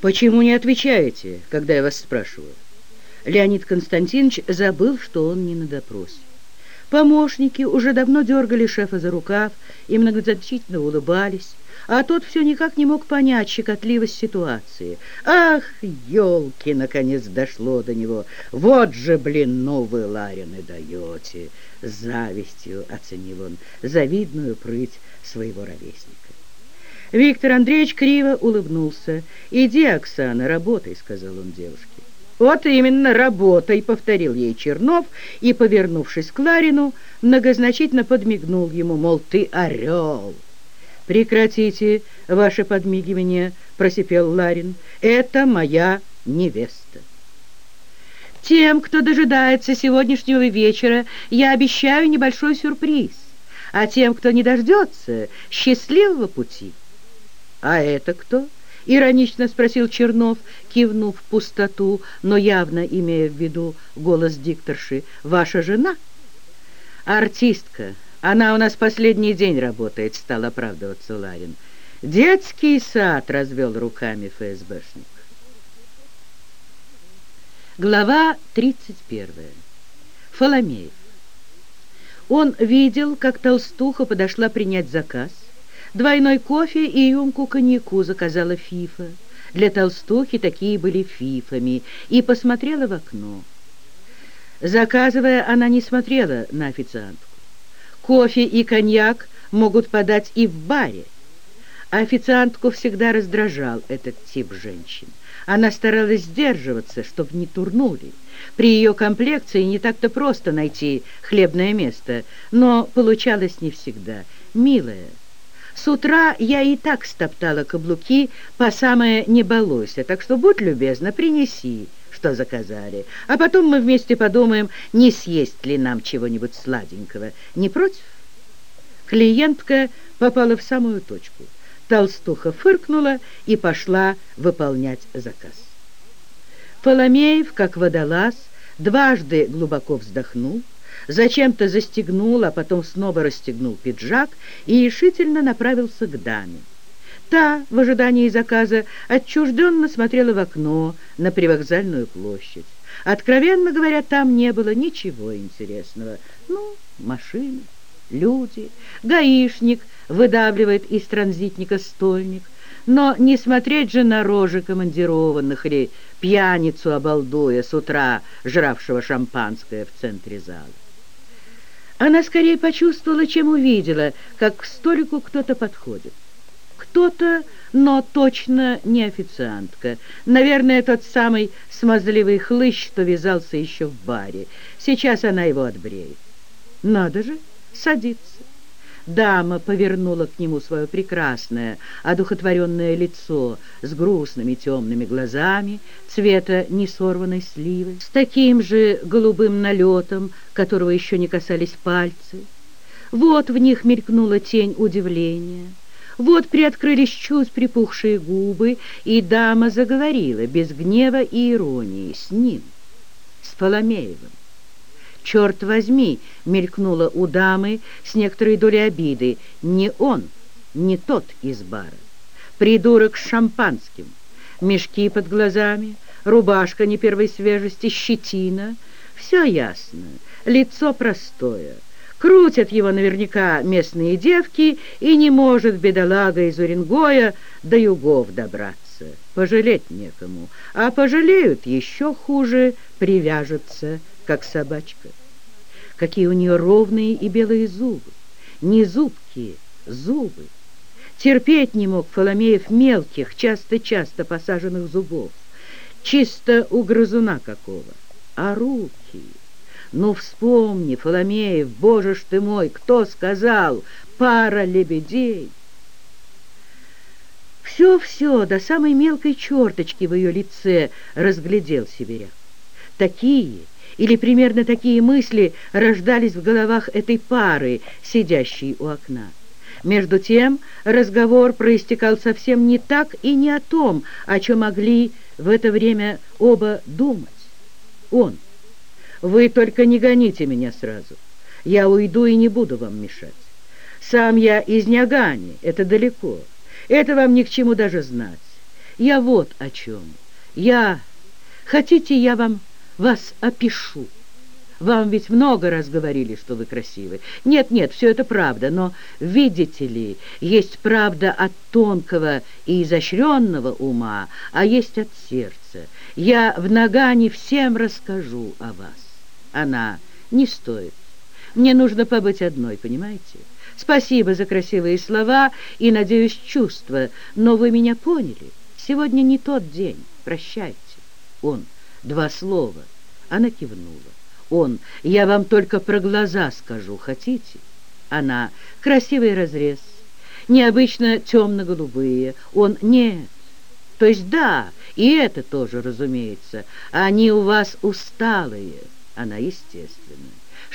Почему не отвечаете, когда я вас спрашиваю? Леонид Константинович забыл, что он не на допросе. Помощники уже давно дергали шефа за рукав и многозначительно улыбались, а тот все никак не мог понять щекотливость ситуации. «Ах, елки!» — наконец дошло до него. «Вот же, блин, вы, Ларины, даете!» Завистью оценил он завидную прыть своего ровесника. Виктор Андреевич криво улыбнулся. «Иди, Оксана, работай», — сказал он девушке. «Вот именно, работай», — повторил ей Чернов и, повернувшись к Ларину, многозначительно подмигнул ему, мол, ты орел. «Прекратите ваше подмигивание», — просипел Ларин. «Это моя невеста». «Тем, кто дожидается сегодняшнего вечера, я обещаю небольшой сюрприз, а тем, кто не дождется, счастливого пути». «А это кто?» — иронично спросил Чернов, кивнув в пустоту, но явно имея в виду голос дикторши. «Ваша жена?» «Артистка», она у нас последний день работает, стал оправдываться Ларин. Детский сад, развел руками ФСБшник. Глава 31. Фоломеев. Он видел, как толстуха подошла принять заказ. Двойной кофе и рюмку коньяку заказала Фифа. Для толстухи такие были фифами. И посмотрела в окно. Заказывая, она не смотрела на официантку. Кофе и коньяк могут подать и в баре. официантку всегда раздражал этот тип женщин. Она старалась сдерживаться, чтобы не турнули. При ее комплекции не так-то просто найти хлебное место, но получалось не всегда. «Милая, с утра я и так стоптала каблуки по самое не балуйся, так что будь любезна, принеси, что заказали, а потом мы вместе подумаем, не съесть ли нам чего-нибудь сладенького. Не против? Клиентка попала в самую точку. Толстуха фыркнула и пошла выполнять заказ. Фоломеев, как водолаз, дважды глубоко вздохнул, зачем-то застегнул, а потом снова расстегнул пиджак и решительно направился к даме. Та, в ожидании заказа, отчужденно смотрела в окно на привокзальную площадь. Откровенно говоря, там не было ничего интересного. Ну, машины, люди, гаишник выдавливает из транзитника стольник. Но не смотреть же на рожи командированных или пьяницу обалдуя с утра, жравшего шампанское в центре зала. Она скорее почувствовала, чем увидела, как к столику кто-то подходит кто-то, но точно не официантка. Наверное, тот самый смазливый хлыщ, что вязался еще в баре. Сейчас она его отбреет. Надо же, садиться. Дама повернула к нему свое прекрасное, одухотворенное лицо с грустными темными глазами, цвета несорванной сливы, с таким же голубым налетом, которого еще не касались пальцы. Вот в них мелькнула тень удивления — вот приоткрылись чуть припухшие губы, и дама заговорила без гнева и иронии с ним, с Фоломеевым. «Черт возьми!» — мелькнула у дамы с некоторой долей обиды. «Не он, не тот из бара. Придурок с шампанским, мешки под глазами, рубашка не первой свежести, щетина. Все ясно, лицо простое». Крутят его наверняка местные девки, и не может бедолага из Уренгоя до югов добраться. Пожалеть некому, а пожалеют еще хуже, привяжутся, как собачка. Какие у нее ровные и белые зубы, не зубки, зубы. Терпеть не мог Фоломеев мелких, часто-часто посаженных зубов, чисто у грызуна какого, а руки... Ну, вспомни, Фоломеев, боже ж ты мой, кто сказал? Пара лебедей. Все-все, до самой мелкой черточки в ее лице разглядел сибиряк. Такие или примерно такие мысли рождались в головах этой пары, сидящей у окна. Между тем разговор проистекал совсем не так и не о том, о чем могли в это время оба думать. Он, вы только не гоните меня сразу. Я уйду и не буду вам мешать. Сам я из Нягани, это далеко. Это вам ни к чему даже знать. Я вот о чем. Я... Хотите, я вам вас опишу? Вам ведь много раз говорили, что вы красивы. Нет, нет, все это правда, но, видите ли, есть правда от тонкого и изощренного ума, а есть от сердца. Я в Нагане всем расскажу о вас. Она не стоит. Мне нужно побыть одной, понимаете? Спасибо за красивые слова и, надеюсь, чувства, но вы меня поняли. Сегодня не тот день. Прощайте. Он. Два слова. Она кивнула. Он. Я вам только про глаза скажу. Хотите? Она. Красивый разрез. Необычно темно-голубые. Он. Нет. То есть да, и это тоже, разумеется. Они у вас усталые. Она, естественно.